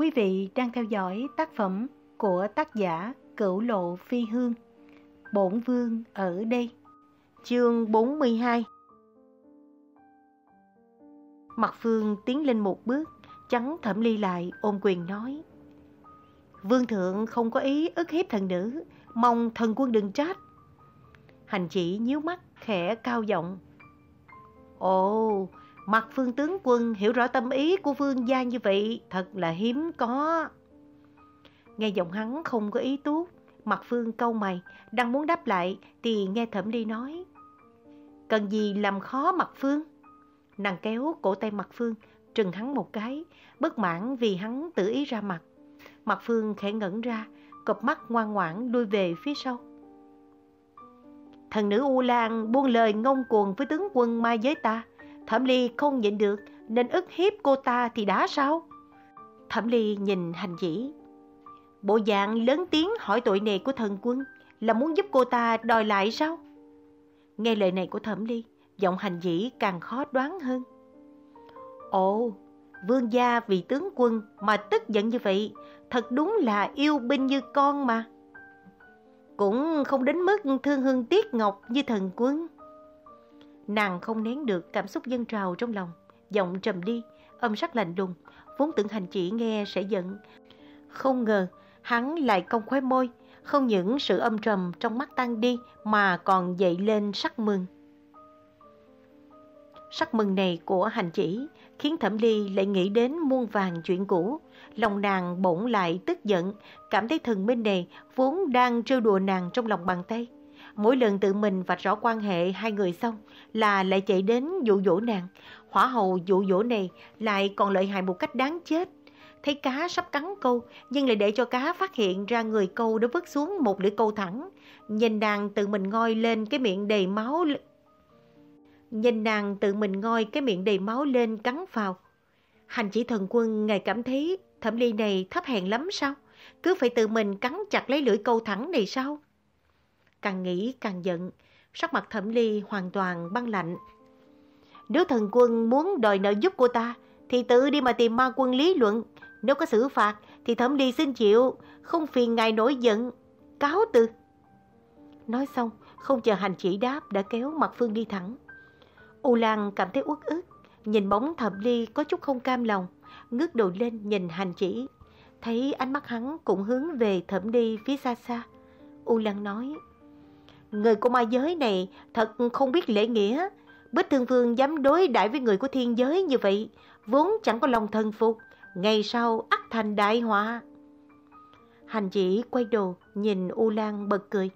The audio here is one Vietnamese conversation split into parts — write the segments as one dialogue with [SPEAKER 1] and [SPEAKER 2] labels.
[SPEAKER 1] Quý vị đang theo dõi tác phẩm của tác giả Cửu Lộ Phi Hương. Bổn Vương ở đây. Chương 42 Mặt Phương tiến lên một bước, chắn Thẩm Ly lại ôm quyền nói. Vương thượng không có ý ức hiếp thần nữ, mong thần quân đừng trách. Hành chỉ nhíu mắt, khẽ cao giọng. Ồ, mặt phương tướng quân hiểu rõ tâm ý của vương gia như vậy, thật là hiếm có. Nghe giọng hắn không có ý tốt, mặt phương câu mày, đang muốn đáp lại thì nghe thẩm ly nói. Cần gì làm khó mặt phương? Nàng kéo cổ tay mặt phương, trừng hắn một cái, bất mãn vì hắn tự ý ra mặt. Mặt phương khẽ ngẩn ra, cọp mắt ngoan ngoãn lui về phía sau. Thần nữ U Lan buông lời ngông cuồng với tướng quân mai giới ta. Thẩm Ly không nhịn được nên ức hiếp cô ta thì đã sao? Thẩm Ly nhìn hành dĩ. Bộ dạng lớn tiếng hỏi tội này của thần quân là muốn giúp cô ta đòi lại sao? Nghe lời này của Thẩm Ly, giọng hành dĩ càng khó đoán hơn. Ồ, vương gia vì tướng quân mà tức giận như vậy, thật đúng là yêu binh như con mà. Cũng không đến mức thương hương tiếc ngọc như thần quân. Nàng không nén được cảm xúc dân trào trong lòng, giọng trầm đi, âm sắc lạnh lùng, vốn tưởng hành chỉ nghe sẽ giận. Không ngờ, hắn lại cong khóe môi, không những sự âm trầm trong mắt tan đi mà còn dậy lên sắc mừng. Sắc mừng này của hành chỉ khiến Thẩm Ly lại nghĩ đến muôn vàng chuyện cũ. Lòng nàng bỗng lại tức giận, cảm thấy thần minh này vốn đang trêu đùa nàng trong lòng bàn tay. Mỗi lần tự mình vạch rõ quan hệ hai người xong là lại chạy đến dụ dỗ nàng. Hỏa hầu dụ dỗ này lại còn lợi hại một cách đáng chết. Thấy cá sắp cắn câu, nhưng lại để cho cá phát hiện ra người câu đã vứt xuống một lưỡi câu thẳng. Nhìn nàng tự mình ngoi lên cái miệng đầy máu Nhìn nàng tự mình ngoi cái miệng đầy máu lên cắn vào. Hành chỉ thần quân ngài cảm thấy thẩm ly này thấp hèn lắm sao? Cứ phải tự mình cắn chặt lấy lưỡi câu thẳng này sao? Càng nghĩ càng giận, sắc mặt thẩm ly hoàn toàn băng lạnh. Nếu thần quân muốn đòi nợ giúp cô ta, thì tự đi mà tìm ma quân lý luận. Nếu có xử phạt, thì thẩm ly xin chịu, không phiền ngài nổi giận. Cáo từ. Nói xong, không chờ hành chỉ đáp đã kéo mặt Phương đi thẳng. U Lan cảm thấy uất ức, nhìn bóng thẩm ly có chút không cam lòng, ngước đầu lên nhìn hành chỉ. Thấy ánh mắt hắn cũng hướng về thẩm ly phía xa xa. U Lan nói, Người của ma giới này thật không biết lễ nghĩa. Bích Thương Vương dám đối đãi với người của thiên giới như vậy, vốn chẳng có lòng thần phục, ngày sau ắt thành đại họa. Hành chỉ quay đầu nhìn U Lan bật cười.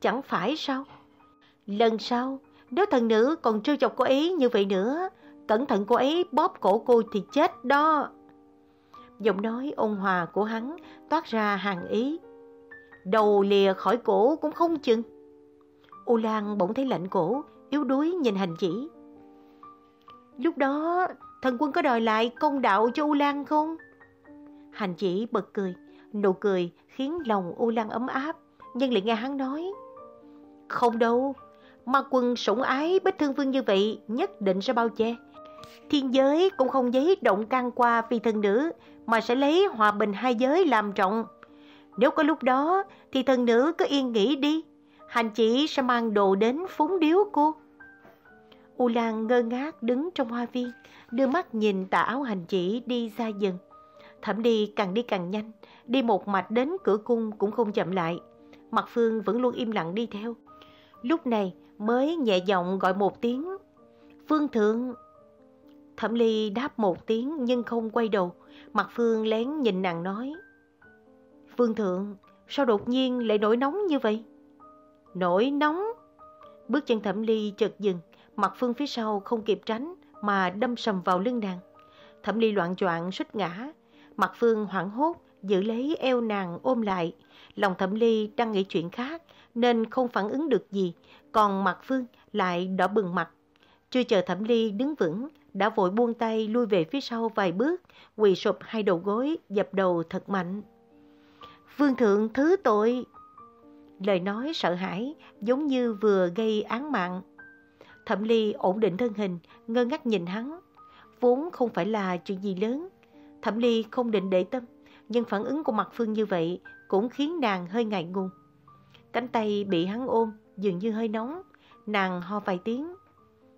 [SPEAKER 1] Chẳng phải sao? Lần sau, nếu thần nữ còn trêu chọc cô ấy như vậy nữa, cẩn thận cô ấy bóp cổ cô thì chết đó. Giọng nói ôn hòa của hắn toát ra hàng ý. Đầu lìa khỏi cổ cũng không chừng. U Lan bỗng thấy lạnh cổ, yếu đuối nhìn hành chỉ. Lúc đó, thần quân có đòi lại công đạo cho U Lan không? Hành chỉ bật cười, nụ cười khiến lòng U Lan ấm áp, nhưng lại nghe hắn nói. Không đâu, ma quân sủng ái bích thương vương như vậy nhất định sẽ bao che. Thiên giới cũng không giấy động can qua vì thần nữ mà sẽ lấy hòa bình hai giới làm trọng. Nếu có lúc đó thì thần nữ cứ yên nghỉ đi, hành chỉ sẽ mang đồ đến phúng điếu cô. U Lan ngơ ngác đứng trong hoa viên, đưa mắt nhìn tà áo hành chỉ đi ra dần. Thẩm đi càng đi càng nhanh, đi một mạch đến cửa cung cũng không chậm lại. Mặt Phương vẫn luôn im lặng đi theo. Lúc này mới nhẹ giọng gọi một tiếng. Phương Thượng! Thẩm Ly đáp một tiếng nhưng không quay đầu. Mặt Phương lén nhìn nàng nói. Vương Thượng, sao đột nhiên lại nổi nóng như vậy? Nổi nóng? Bước chân Thẩm Ly chợt dừng, mặt Phương phía sau không kịp tránh mà đâm sầm vào lưng nàng. Thẩm Ly loạn choạng suýt ngã, mặt Phương hoảng hốt giữ lấy eo nàng ôm lại. Lòng Thẩm Ly đang nghĩ chuyện khác nên không phản ứng được gì, còn mặt Phương lại đỏ bừng mặt. Chưa chờ Thẩm Ly đứng vững, đã vội buông tay lui về phía sau vài bước, quỳ sụp hai đầu gối, dập đầu thật mạnh. Vương thượng thứ tội. Lời nói sợ hãi giống như vừa gây án mạng. Thẩm Ly ổn định thân hình, ngơ ngác nhìn hắn. Vốn không phải là chuyện gì lớn. Thẩm Ly không định để tâm, nhưng phản ứng của mặt Phương như vậy cũng khiến nàng hơi ngại ngùng. Cánh tay bị hắn ôm, dường như hơi nóng, nàng ho vài tiếng.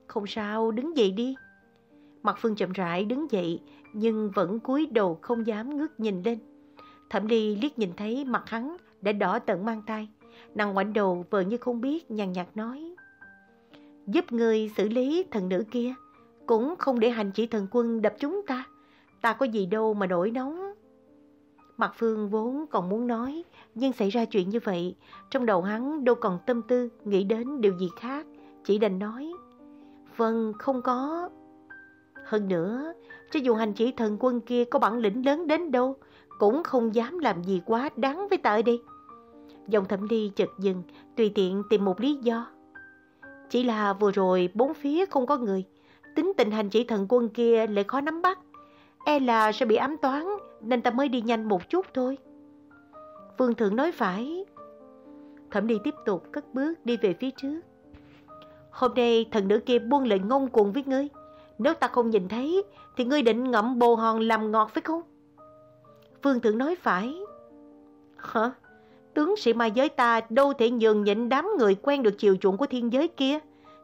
[SPEAKER 1] Không sao, đứng dậy đi. Mặt Phương chậm rãi đứng dậy, nhưng vẫn cúi đầu không dám ngước nhìn lên. Thẩm Ly liếc nhìn thấy mặt hắn đã đỏ tận mang tay. Nàng ngoảnh đầu vờ như không biết, nhàn nhạt nói. Giúp người xử lý thần nữ kia, cũng không để hành chỉ thần quân đập chúng ta. Ta có gì đâu mà nổi nóng. Mặt Phương vốn còn muốn nói, nhưng xảy ra chuyện như vậy, trong đầu hắn đâu còn tâm tư nghĩ đến điều gì khác, chỉ đành nói. Vâng, không có. Hơn nữa, cho dù hành chỉ thần quân kia có bản lĩnh lớn đến đâu, cũng không dám làm gì quá đáng với tợ đi. Dòng thẩm ly chợt dừng, tùy tiện tìm một lý do. Chỉ là vừa rồi bốn phía không có người, tính tình hành chỉ thần quân kia lại khó nắm bắt. E là sẽ bị ám toán, nên ta mới đi nhanh một chút thôi. Vương thượng nói phải. Thẩm ly tiếp tục cất bước đi về phía trước. Hôm nay thần nữ kia buông lời ngông cuồng với ngươi. Nếu ta không nhìn thấy, thì ngươi định ngậm bồ hòn làm ngọt phải không? Vương thượng nói phải. Hả? Tướng sĩ ma giới ta đâu thể nhường nhịn đám người quen được chiều chuộng của thiên giới kia.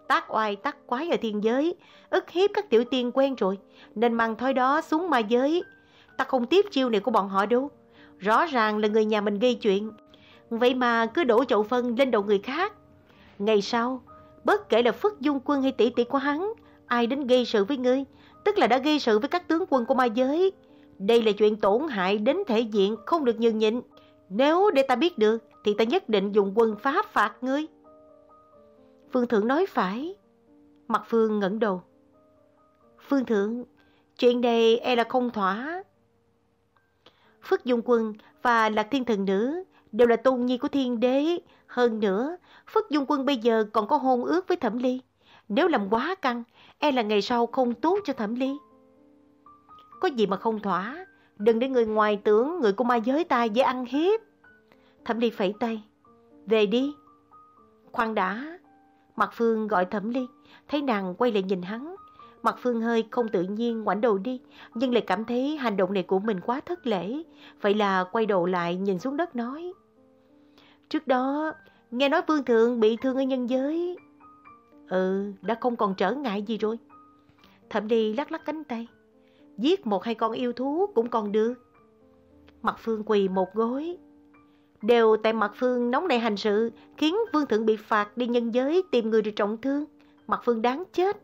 [SPEAKER 1] Tác oai tác quái ở thiên giới, ức hiếp các tiểu tiên quen rồi, nên mang thói đó xuống ma giới. Ta không tiếp chiêu này của bọn họ đâu. Rõ ràng là người nhà mình gây chuyện. Vậy mà cứ đổ chậu phân lên đầu người khác. Ngày sau, bất kể là Phất Dung Quân hay tỷ tỷ của hắn, ai đến gây sự với ngươi, tức là đã gây sự với các tướng quân của ma giới. Đây là chuyện tổn hại đến thể diện, không được nhường nhịn. Nếu để ta biết được, thì ta nhất định dùng quân pháp phạt ngươi. Phương Thượng nói phải. Mặt Phương ngẩng đầu. Phương Thượng, chuyện này e là không thỏa. Phất Dung Quân và Lạc Thiên Thần Nữ đều là tôn nhi của thiên đế. Hơn nữa, Phất Dung Quân bây giờ còn có hôn ước với Thẩm Ly. Nếu làm quá căng, e là ngày sau không tốt cho Thẩm Ly. Có gì mà không thỏa, đừng để người ngoài tưởng người của ma giới ta dễ ăn hiếp. Thẩm Ly phẩy tay, về đi. Khoan đã, Mặt Phương gọi Thẩm Ly, thấy nàng quay lại nhìn hắn. Mặt Phương hơi không tự nhiên ngoảnh đầu đi, nhưng lại cảm thấy hành động này của mình quá thất lễ. Vậy là quay đầu lại nhìn xuống đất nói. Trước đó, nghe nói Vương Thượng bị thương ở nhân giới. Ừ, đã không còn trở ngại gì rồi. Thẩm Ly lắc lắc cánh tay. Giết một hai con yêu thú cũng còn được. Mặt Phương quỳ một gối. Đều tại Mặt Phương nóng nảy hành sự, khiến Vương Thượng bị phạt đi nhân giới tìm người được trọng thương. Mặt Phương đáng chết.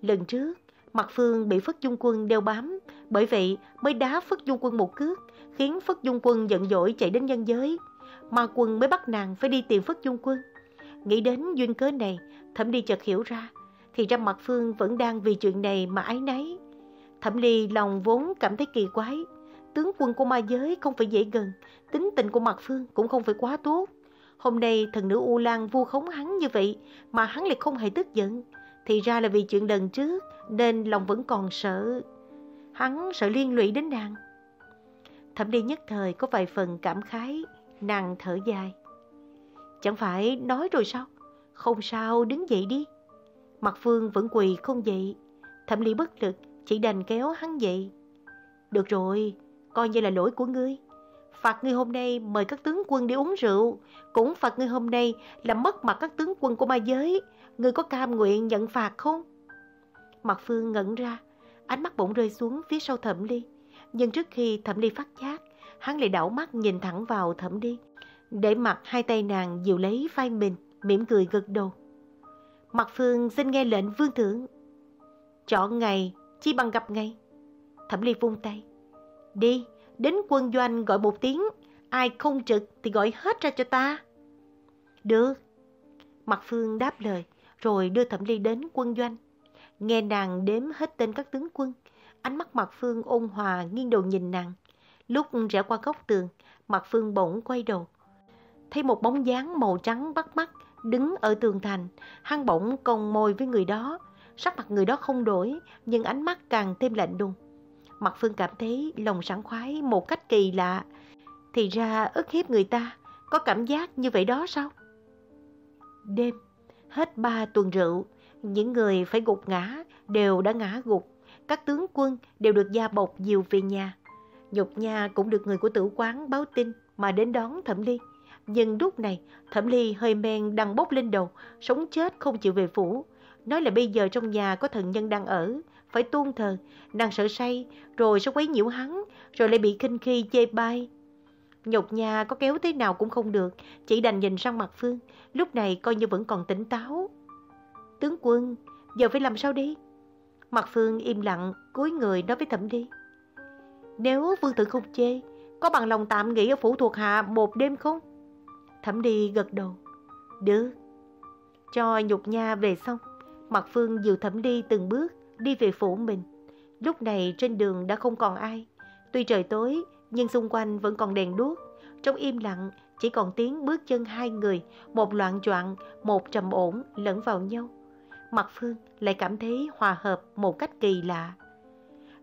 [SPEAKER 1] Lần trước, Mặt Phương bị Phất Dung Quân đeo bám, bởi vậy mới đá Phất Dung Quân một cước, khiến Phất Dung Quân giận dỗi chạy đến nhân giới. Ma Quân mới bắt nàng phải đi tìm Phất Dung Quân. Nghĩ đến duyên cớ này, Thẩm đi chợt hiểu ra, thì ra Mặt Phương vẫn đang vì chuyện này mà ái náy. Thẩm Ly lòng vốn cảm thấy kỳ quái, tướng quân của ma giới không phải dễ gần, tính tình của Mặt Phương cũng không phải quá tốt. Hôm nay thần nữ U Lan vu khống hắn như vậy mà hắn lại không hề tức giận. Thì ra là vì chuyện lần trước nên lòng vẫn còn sợ. Hắn sợ liên lụy đến nàng. Thẩm ly nhất thời có vài phần cảm khái, nàng thở dài. Chẳng phải nói rồi sao? Không sao, đứng dậy đi. Mặt Phương vẫn quỳ không dậy. Thẩm ly bất lực, chỉ đành kéo hắn dậy. Được rồi, coi như là lỗi của ngươi. Phạt ngươi hôm nay mời các tướng quân đi uống rượu, cũng phạt ngươi hôm nay làm mất mặt các tướng quân của ma giới. Ngươi có cam nguyện nhận phạt không? Mặt Phương ngẩn ra, ánh mắt bỗng rơi xuống phía sau thẩm ly. Nhưng trước khi thẩm ly phát giác, hắn lại đảo mắt nhìn thẳng vào thẩm ly. Để mặt hai tay nàng dịu lấy vai mình, mỉm cười gật đầu. Mặt Phương xin nghe lệnh vương thượng. Chọn ngày, chi bằng gặp ngay. Thẩm ly vung tay. Đi, đến quân doanh gọi một tiếng, ai không trực thì gọi hết ra cho ta. Được. Mặt Phương đáp lời, rồi đưa Thẩm Ly đến quân doanh. Nghe nàng đếm hết tên các tướng quân, ánh mắt Mặt Phương ôn hòa nghiêng đầu nhìn nàng. Lúc rẽ qua góc tường, Mặt Phương bỗng quay đầu. Thấy một bóng dáng màu trắng bắt mắt đứng ở tường thành, hăng bỗng còng môi với người đó. Sắc mặt người đó không đổi, nhưng ánh mắt càng thêm lạnh lùng. Mặt Phương cảm thấy lòng sảng khoái một cách kỳ lạ. Thì ra ức hiếp người ta, có cảm giác như vậy đó sao? Đêm, hết ba tuần rượu, những người phải gục ngã đều đã ngã gục. các tướng quân đều được gia bộc dìu về nhà. Nhục Nha cũng được người của tử quán báo tin mà đến đón Thẩm Ly. Nhưng lúc này, Thẩm Ly hơi men đang bốc lên đầu, sống chết không chịu về phủ. Nói là bây giờ trong nhà có thần nhân đang ở, phải tuôn thờ, nàng sợ say, rồi sẽ quấy nhiễu hắn, rồi lại bị khinh khi chê bai. Nhục nhà có kéo thế nào cũng không được, chỉ đành nhìn sang mặt Phương, lúc này coi như vẫn còn tỉnh táo. Tướng quân, giờ phải làm sao đi? Mặt Phương im lặng, cúi người nói với Thẩm Ly. Nếu Vương Tử không chê, có bằng lòng tạm nghỉ ở phủ thuộc hạ một đêm không? Thẩm đi gật đầu. Được. Cho nhục nha về xong, Mặt Phương dìu Thẩm đi từng bước đi về phủ mình. Lúc này trên đường đã không còn ai. Tuy trời tối, nhưng xung quanh vẫn còn đèn đuốc. Trong im lặng, chỉ còn tiếng bước chân hai người, một loạn choạng, một trầm ổn lẫn vào nhau. Mặt Phương lại cảm thấy hòa hợp một cách kỳ lạ.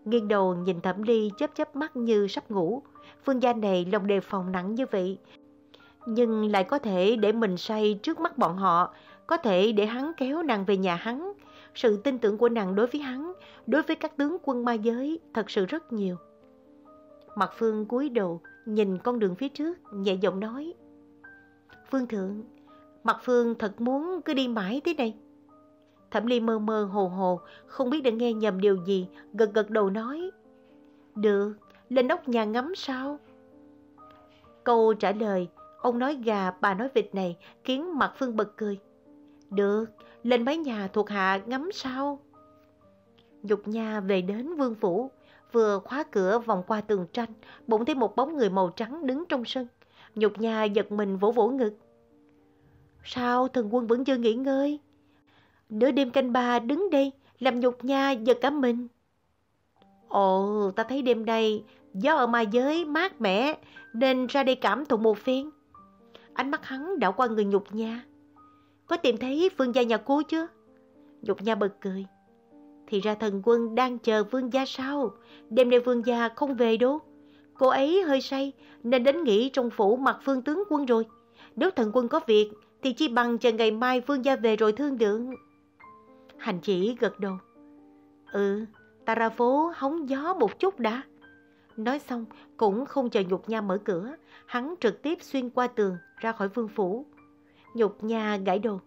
[SPEAKER 1] Nghiêng đầu nhìn Thẩm Ly chớp chớp mắt như sắp ngủ. Phương gia này lòng đề phòng nặng như vậy. Nhưng lại có thể để mình say trước mắt bọn họ, có thể để hắn kéo nàng về nhà hắn. Sự tin tưởng của nàng đối với hắn, đối với các tướng quân ma giới thật sự rất nhiều. Mặt Phương cúi đầu, nhìn con đường phía trước, nhẹ giọng nói. Phương Thượng, Mặt Phương thật muốn cứ đi mãi thế này. Thẩm Ly mơ mơ hồ hồ, không biết đã nghe nhầm điều gì, gật gật đầu nói. Được, lên nóc nhà ngắm sao? Câu trả lời, ông nói gà, bà nói vịt này, khiến Mặt Phương bật cười. Được, lên mái nhà thuộc hạ ngắm sao? Dục nha về đến vương phủ, vừa khóa cửa vòng qua tường tranh, bỗng thấy một bóng người màu trắng đứng trong sân. Nhục nha giật mình vỗ vỗ ngực. Sao thần quân vẫn chưa nghỉ ngơi? Nửa đêm canh ba đứng đây, làm nhục nha giật cả mình. Ồ, ta thấy đêm nay gió ở ma giới mát mẻ, nên ra đây cảm thụ một phen Ánh mắt hắn đảo qua người nhục nha. Có tìm thấy phương gia nhà cô chưa? Nhục nha bật cười. Thì ra thần quân đang chờ vương gia sao? Đêm nay vương gia không về đâu. Cô ấy hơi say nên đến nghỉ trong phủ mặt phương tướng quân rồi. Nếu thần quân có việc thì chỉ bằng chờ ngày mai vương gia về rồi thương lượng. Hành chỉ gật đầu. Ừ, ta ra phố hóng gió một chút đã. Nói xong cũng không chờ nhục nha mở cửa, hắn trực tiếp xuyên qua tường ra khỏi vương phủ. Nhục nha gãi đầu.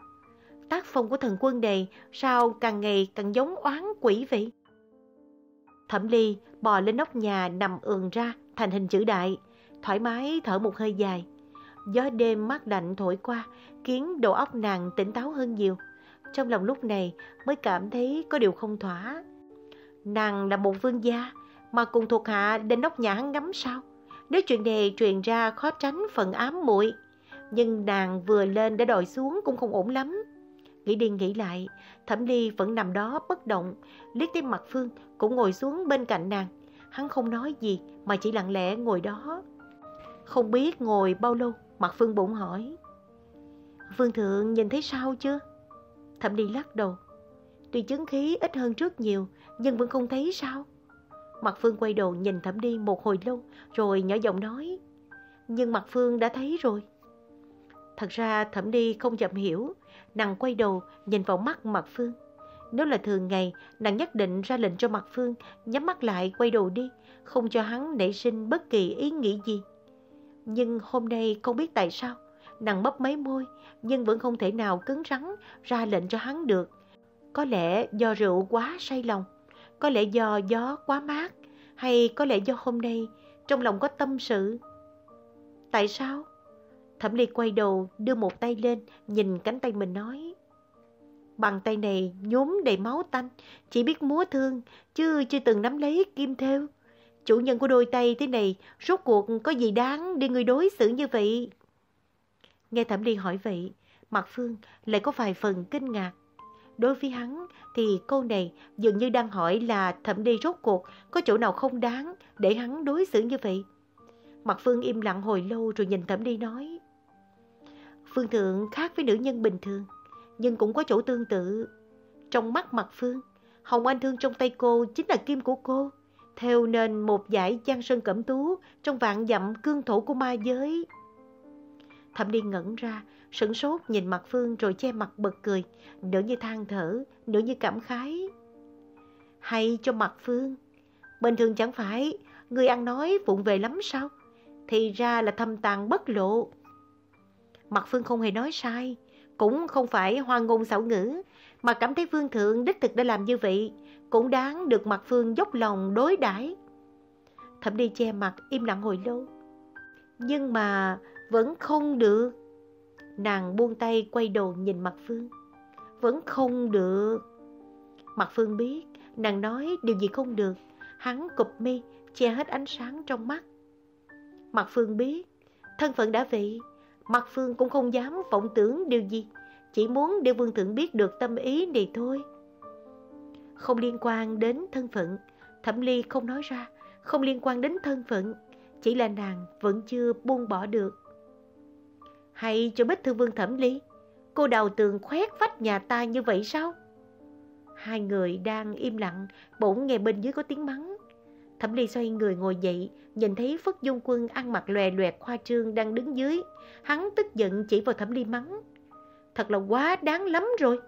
[SPEAKER 1] Tác phong của thần quân này sao càng ngày càng giống oán quỷ vậy? Thẩm Ly bò lên nóc nhà nằm ườn ra thành hình chữ đại, thoải mái thở một hơi dài. Gió đêm mát lạnh thổi qua, khiến đầu óc nàng tỉnh táo hơn nhiều. Trong lòng lúc này mới cảm thấy có điều không thỏa. Nàng là một vương gia, mà cùng thuộc hạ đến nóc nhà hắn ngắm sao? Nếu chuyện này truyền ra khó tránh phần ám muội nhưng nàng vừa lên đã đòi xuống cũng không ổn lắm. Nghĩ đi nghĩ lại, Thẩm Ly vẫn nằm đó bất động, liếc thấy mặt Phương cũng ngồi xuống bên cạnh nàng. Hắn không nói gì mà chỉ lặng lẽ ngồi đó. Không biết ngồi bao lâu, mặt Phương bụng hỏi. Phương Thượng nhìn thấy sao chưa? Thẩm Ly lắc đầu. Tuy chứng khí ít hơn trước nhiều, nhưng vẫn không thấy sao. Mặt Phương quay đầu nhìn Thẩm đi một hồi lâu, rồi nhỏ giọng nói. Nhưng Mặt Phương đã thấy rồi. Thật ra Thẩm đi không chậm hiểu, nàng quay đầu nhìn vào mắt mặt Phương. Nếu là thường ngày, nàng nhất định ra lệnh cho mặt Phương nhắm mắt lại quay đầu đi, không cho hắn nảy sinh bất kỳ ý nghĩ gì. Nhưng hôm nay không biết tại sao, nàng mấp mấy môi, nhưng vẫn không thể nào cứng rắn ra lệnh cho hắn được. Có lẽ do rượu quá say lòng, có lẽ do gió quá mát, hay có lẽ do hôm nay trong lòng có tâm sự. Tại sao? Thẩm Ly quay đầu, đưa một tay lên, nhìn cánh tay mình nói. Bàn tay này nhốm đầy máu tanh, chỉ biết múa thương, chứ chưa từng nắm lấy kim thêu Chủ nhân của đôi tay thế này, rốt cuộc có gì đáng để người đối xử như vậy? Nghe Thẩm Ly hỏi vậy, Mặt Phương lại có vài phần kinh ngạc. Đối với hắn thì câu này dường như đang hỏi là Thẩm đi rốt cuộc có chỗ nào không đáng để hắn đối xử như vậy. Mặt Phương im lặng hồi lâu rồi nhìn Thẩm đi nói. Phương Thượng khác với nữ nhân bình thường, nhưng cũng có chỗ tương tự. Trong mắt mặt Phương, Hồng Anh Thương trong tay cô chính là kim của cô, theo nên một giải giang sơn cẩm tú trong vạn dặm cương thổ của ma giới. Thẩm đi ngẩn ra, sửng sốt nhìn mặt Phương rồi che mặt bật cười, nửa như than thở, nửa như cảm khái. hay cho mặt phương? Bình thường chẳng phải người ăn nói vụng về lắm sao? Thì ra là thâm tàng bất lộ. Mặt phương không hề nói sai, cũng không phải hoang ngôn xảo ngữ, mà cảm thấy vương thượng đích thực đã làm như vậy, cũng đáng được mặt phương dốc lòng đối đãi. Thẩm đi che mặt im lặng hồi lâu. Nhưng mà vẫn không được. Nàng buông tay quay đầu nhìn mặt phương. Vẫn không được. Mặt phương biết, nàng nói điều gì không được. Hắn cụp mi, che hết ánh sáng trong mắt. Mặt phương biết, thân phận đã vậy, Mặt phương cũng không dám vọng tưởng điều gì, chỉ muốn để vương thượng biết được tâm ý này thôi. Không liên quan đến thân phận, Thẩm Ly không nói ra, không liên quan đến thân phận, chỉ là nàng vẫn chưa buông bỏ được. Hay cho Bích Thư Vương Thẩm Ly, cô đào tường khoét vách nhà ta như vậy sao? Hai người đang im lặng, bỗng nghe bên dưới có tiếng mắng. Thẩm Ly xoay người ngồi dậy, nhìn thấy Phất Dung Quân ăn mặc lòe loẹt khoa trương đang đứng dưới. Hắn tức giận chỉ vào Thẩm Ly mắng. Thật là quá đáng lắm rồi.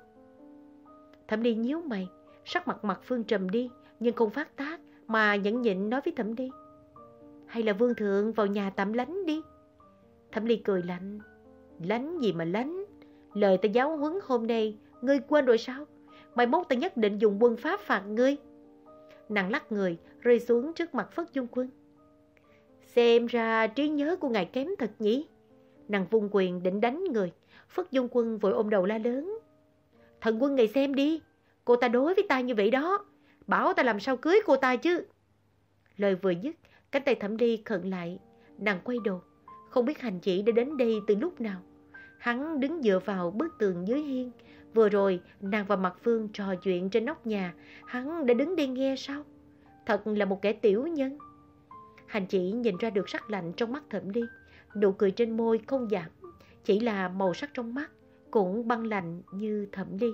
[SPEAKER 1] Thẩm Ly nhíu mày, sắc mặt mặt Phương trầm đi, nhưng không phát tác, mà nhẫn nhịn nói với Thẩm Ly. Hay là Vương Thượng vào nhà tạm lánh đi. Thẩm Ly cười lạnh. Lánh gì mà lánh? Lời ta giáo huấn hôm nay, ngươi quên rồi sao? Mai mốt ta nhất định dùng quân pháp phạt ngươi. Nàng lắc người, rơi xuống trước mặt Phất Dung Quân. Xem ra trí nhớ của ngài kém thật nhỉ? Nàng vung quyền định đánh người. Phất Dung Quân vội ôm đầu la lớn. Thần quân ngài xem đi, cô ta đối với ta như vậy đó. Bảo ta làm sao cưới cô ta chứ? Lời vừa dứt, cánh tay thẩm đi khẩn lại. Nàng quay đầu, không biết hành chỉ đã đến đây từ lúc nào. Hắn đứng dựa vào bức tường dưới hiên. Vừa rồi, nàng và Mặt Phương trò chuyện trên nóc nhà. Hắn đã đứng đây nghe sao? Thật là một kẻ tiểu nhân. Hành chỉ nhìn ra được sắc lạnh trong mắt thẩm đi. Nụ cười trên môi không giảm. Chỉ là màu sắc trong mắt cũng băng lạnh như thẩm đi.